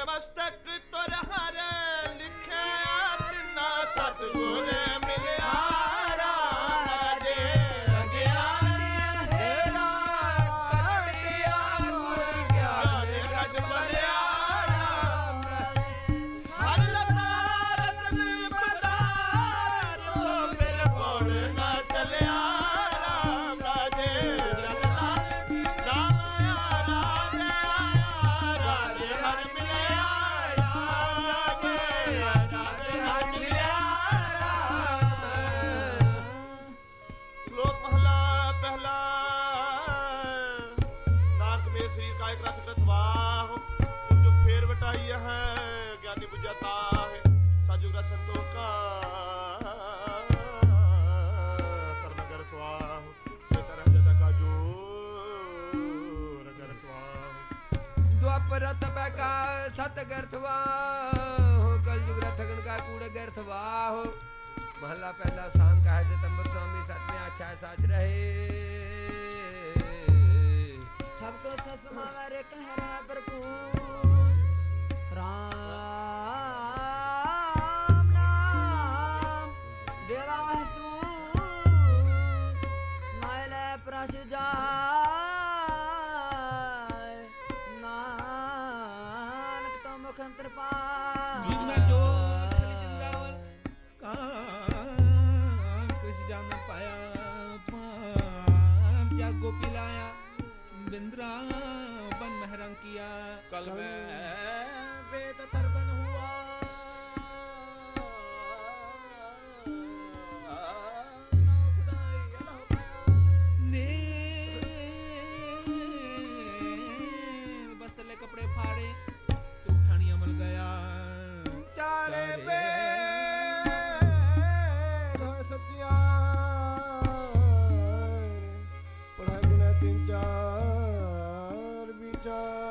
Namaste, Crypto Nanak ਸਰੀਰ ਕਾਇ ਕਰਤ ਕਰਤ ਵਾਹ ਜੋ ਫੇਰ ਵਟਾਈ ਹੈ, ਗਿਆਨੀ ਬੁਝਾ ਤਾਹੇ ਸਾਜੂ ਦਾ ਸੰਤੋਖਾ। ਕਰਨ ਕਰਤ ਵਾਹ ਸੇ ਤਰਹ ਜਦਾ ਕਾ ਜੋਰ ਕਰਤ ਵਾਹ ਦੁਆਪਰ ਤਪੈ ਸਤ ਗਰਥਵਾ ਹੋ। ਕਲ ਜੁਗ ਰਥਗਨ ਕਾ ਕੂੜ ਗਰਥਵਾ ਹੋ। ਮਹਲਾ ਪਹਿਲਾ ਸਾਮ ਕਹੈ ਸਤੰਬਰ ਸੁਆਮੀ ਸਤ ਮੇ ਆਛਾ ਸਾਚ ਰਹੇ। ਸਭ ਕੋ ਸਸਮਾ ਰੇ ਕਹਿ ਰਹਾ ਭਰਪੂਰ। ਰਾਮ ਨਾਮ ਦੇਵਾ ਮਹਸੂਰ। ਨਾਇਲੇ ਪ੍ਰਸ਼ ਜਾਏ। ਨਾਨਕ ਤੋ ਮੁਖ ਅੰਤਰ ਪਾਏ। वृंदावन में रंग किया कल मैं वेद तर्पण हुआ बसले कपड़े फाड़े तू ठानिया मल गया चारे पे सचिया joy.